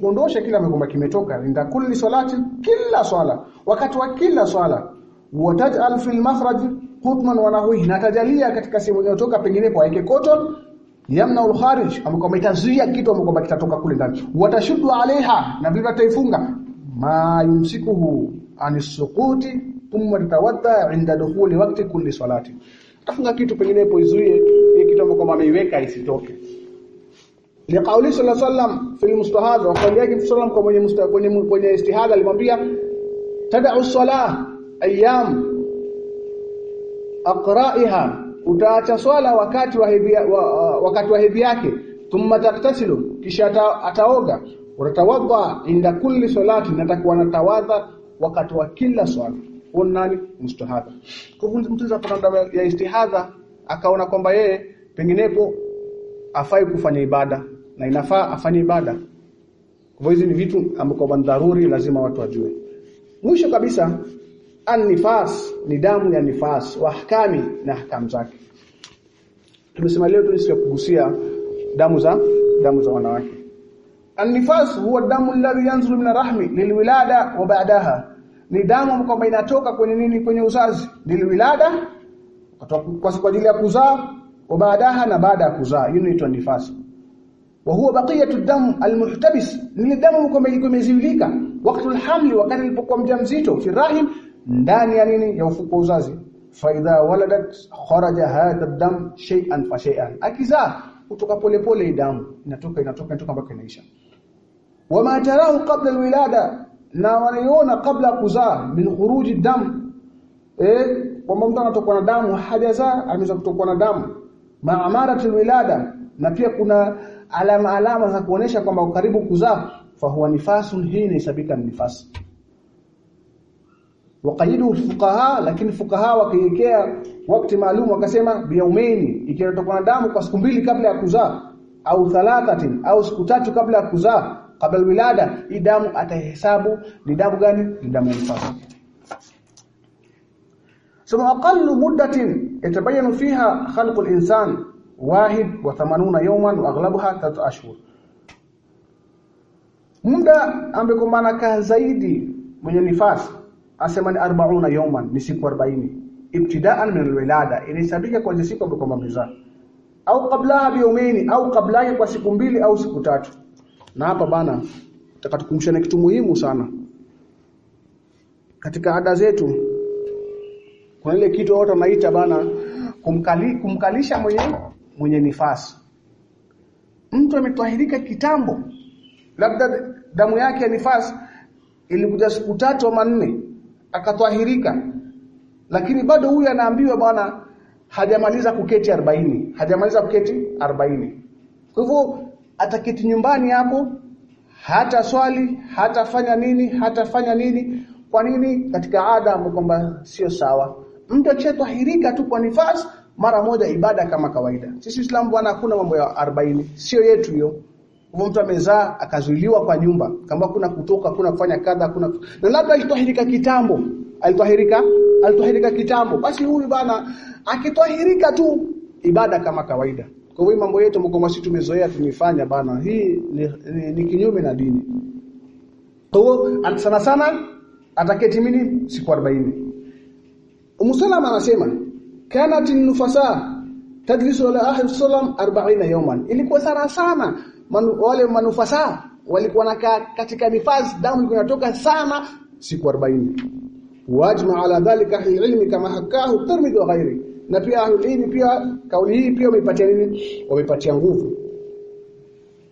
Kuondosha kila amekwamba kimetoka. Inda kulli salati kila swala. Wakati wa kila swala. Wataj'al fil makhraj hutman wa nahwi natajalia katika sehemu inayotoka pengine kwa yake cotton yamna ulkharij amekwamba itazuia kitu amekwamba kitatoka kule ndani. Watashudu alaiha na vile taifunga ma yumsikuhu anisukuti thumma tawadda inda dukhuli waqti kulli salati. Tafunga kitu pengine ipo izuie ile kitu ambacho ameiweka isitoke. Liqauli sallallahu alayhi wasallam fil mustahadha wa qali yake sallam kwa mwenye kwenye kwenye istihadha alimwambia tad'u salah ayyam aqra'iha utaacha swala wakati wa hedhi wa, wakati wa hedhi yake thumma taktasilu kisha ata, ataoga. Utatawadha inda kulli salati natakuwa natawadha wakati wa kila swala. Huo nani? Mustahadha kwa hivyo mtu anapata ya istihadha akaona kwamba yeye penginepo afai kufanya ibada na inafaa afanye ibada. Kwa hivyo hizi ni vitu ambavyo dharuri lazima watu wajue. Mwisho kabisa An-nifas ni damu ya nifas wa ahkami na ahkamu zake. Tumesema leo tunisikia kugusia damu za damu za wanawake. An-nifas huwa damu alladhi yanzuru min rahmi lilwilada wa ba'daha. Ni damu kwamba inatoka kwenye nini kwenye uzazi lilwilada kwa ajili ya kuzaa wa baadaha na baada ya kuzaa. Hiyo inaitwa nifas. Wa huwa baqiyatu dam almuhtabis ni damu kwamba ilikuwa imeziwilika wakati alhamli wakati alipokuwa mjamzito fi rahim ndani ya nini? Ya ufuko uzazi. Faidha waladat kharaja hadha dam shay'an fa shay'an. Akizaa kutoka polepole damu. Inatoka inatoka inatoka mpaka inaisha. Wama tarahu qabla alwilada na wanaiona kabla kuzaa min khuruji dam. Eh kwamba mtu anatokwa na damu hajazaa ameweza kutokwa na damu. Maamaratul wilada na pia kuna alama alama za kuonesha kwamba karibu kuzaa fa huwa nifasun hii inahesabika nifasi waqayidu fuqaha lakini fuqaha wakiwekea wakati maalum wakasema biyaumaini ikiwa damu kwa siku mbili kabla ya kuzaa au thalathatin au siku tatu kabla ya kuzaa kabla wilada hii damu atahesabu ni damu gani? Ni damu ya mfalme. Sema aqallu muddatin itabayanu fiha khalqu al-insan wahid wa 80 yawman wa aghlabuha 3 ashhur. Muda ambako maana zaidi mwenye nifasi asema ni 40 yawman ni siku 40 ibtidaan min alwilada inahesabika kwa siku ambapo mamezaa au kabla biyaumaini au kabla kwa siku mbili au siku tatu. Na hapa bana tukumshane kitu muhimu sana. Katika ada zetu kuna ile kitu watu wanaita bana kumkali, kumkalisha mwenye mwenye nifasi. Mtu ametwahirika kitambo labda damu yake ya nifasi ilikuja siku tatu ama nne akatwahirika. Lakini bado huyu anaambiwa bwana hajamaliza kuketi 40 hajamaliza kuketi 40 kwa hivyo ataketi nyumbani hapo hata swali hatafanya nini hatafanya nini. Kwa nini? Katika ada kwamba sio sawa. Mtu achetwahirika tu kwa nifasi mara moja ibada kama kawaida. Sisi Uislamu bwana hakuna mambo ya 40 sio yetu hiyo kwa mtu amezaa akazuiliwa kwa nyumba. Kama kuna kutoka kuna kufanya kadha kuna na labda alitahirika kitambo. Alitahirika, alitahirika kitambo. Basi huyu bana akitahirika tu ibada kama kawaida. Kwa hiyo mambo yetu mko sisi tumezoea tunifanya bana hii ni, ni, ni kinyume na dini. Kwa hiyo sana sana ataketi mini siku 40 Umusalama anasema kanat nufasa tadlisu ala ahli sallam 40 yawman. Ilikuwa sana sana man, wale manufasa walikuwa nakaa katika mifazi damu inatoka sana siku 40 wajma ala dhalika hi ilmi kama hakahu Tirmidhi wa ghairi. Na pia ahli ilmi pia kauli hii pia wameipatia nini? Wameipatia nguvu.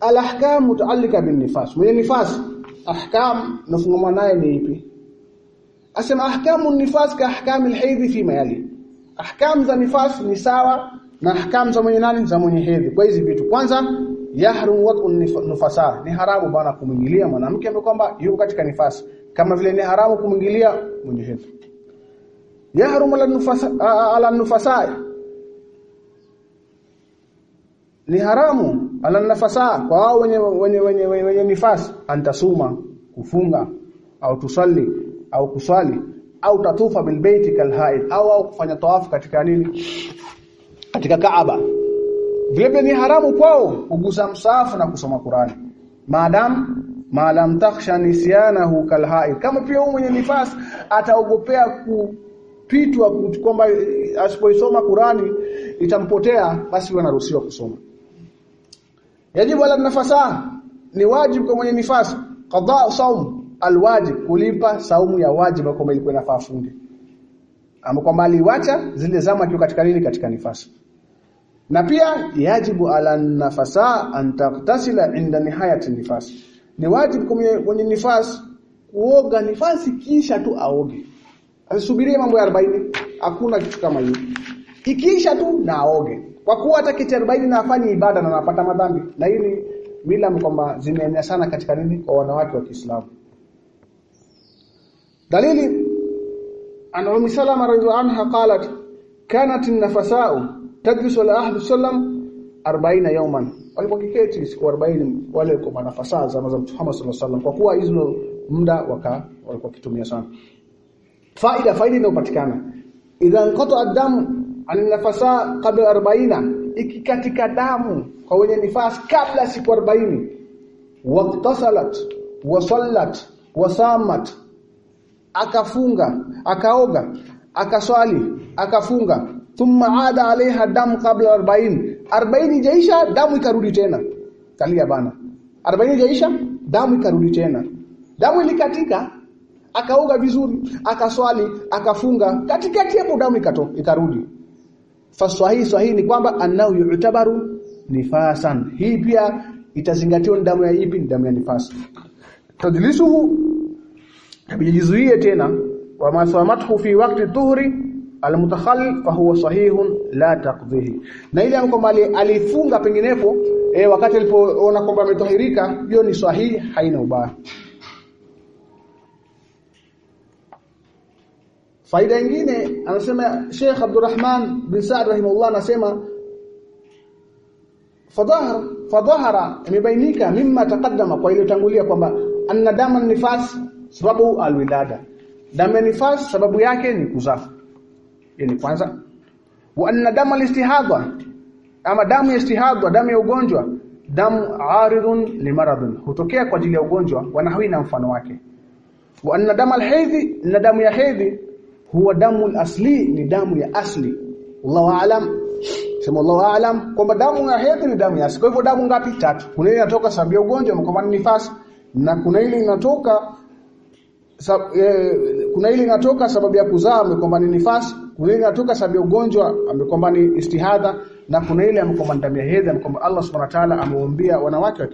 Al ahkam mutaallika bin nifas. Mwenye nifas ahkam nafungamana naye ni ipi? Asema ahkamu nifas ka ahkam alhaidhi fi mayali. Ahkam za nifas ni sawa na ahkam za mwenye nani? Za mwenye hedhi. Kwa hizi vitu. Kwanza yahrum wat'u nufasa. Ni haramu bana kumwingilia mwanamke ambaye kwamba yuko katika nifasi. Kama vile ni haramu kumwingilia mwenye hedhi yahrumu ala nufasa ala nufasa. Ni haramu ala nafasa kwa wao wenye wenye wenye, wenye, nifasi. Antasuma kufunga au tusali au kuswali au tatufa bilbaiti kalhaid au au kufanya tawafu katika nini? Katika Kaaba vile ni haramu kwao kugusa msafu na kusoma Qurani. Maadam maalam takhsha nisyanahu kalhaid. Kama pia huyu mwenye nifasi ataogopea kupitwa kwamba asipoisoma Qurani itampotea basi wanaruhusiwa kusoma. Yajibu ala nafasa ni wajibu kwa mwenye nifasi. Qada saum alwajib kulipa saumu ya wajibu kama ilikuwa inafaa funge ama kwamba aliwacha zile zama akiwa katika nini? Katika nifasi na pia yajibu ala nafasa an taghtasila inda nihayati nifas. Ni wajibu kwa mwenye nifas kuoga nifasi kisha tu aoge. Asisubirie mambo ya 40 hakuna kitu kama hiyo. Ikiisha tu na aoge. Kwa kuwa hata kiti 40 na afanye ibada na anapata madhambi na hili mila kwamba zimeenea sana katika nini? Kwa wanawake wa Kiislamu. Dalili an Ummu Salama radhiallahu anha qalat kanat an-nafasa'u tajlisu ala ahli sallam 40 yawman. Walipokiketi siku 40 wale kwa nafasa za Muhammad sallallahu alaihi kwa kuwa hizo muda waka walikuwa kitumia sana. Faida faida inayopatikana. Idha qata ad-damu an nafasa qabla 40 ikikatika damu kwa wenye nifasi kabla siku 40 waqtasalat wa sallat wa samat akafunga akaoga akaswali akafunga thumma ada alaiha dam kabla 40 40 jaisha damu ikarudi tena kalia bana. 40 jaisha damu ikarudi tena damu ilikatika. Akaoga vizuri akaswali akafunga. Katikati hapo damu ikato ikarudi. Faswahi swahi ni kwamba annahu yu'tabaru nifasan. Hii pia itazingatiwa ni damu ya ipi? Ni damu ya nifasi. Tadlisuhu tabijizuie tena. Wa maswamathu fi waqti dhuhri almutakhallif fa huwa sahihun la taqdhihi. Na ile kwamba alifunga penginepo e, wakati alipoona kwamba ametahirika hiyo ni sahihi haina ubaya. Faida nyingine anasema Sheikh Abdurrahman bin Saad rahimahullah anasema fadhahara fadhahara imebainika mimma taqaddama kwa ile tangulia kwamba anna dama nifas sababu alwilada. Damu nifas sababu yake ni kuzaa ni kwanza. Wa anna damu alistihadha ama damu ya istihadha damu ya ugonjwa damu aridun limaradun hutokea kwa ajili ya ugonjwa wanahawi na mfano wake. Wa anna damu alhaidhi na damu ya hedhi huwa damu asli ni damu ya asli. Allahu aalam sema Allahu aalam kwamba damu ya hedhi ni damu ya asli. Kwa hivyo damu ngapi? Tatu. Kuna ile inatoka sababu ya ugonjwa kwa maana nifasi. Na kuna ile inatoka sab, e, kuna ile inatoka sababu ya kuzaa kwa maana nifasi kuna ile atoka sababu ya ugonjwa amekwamba ni istihadha na kuna ile amekwamba ndani ya hedhi Allah subhanahu wa ta'ala ameumbia wanawake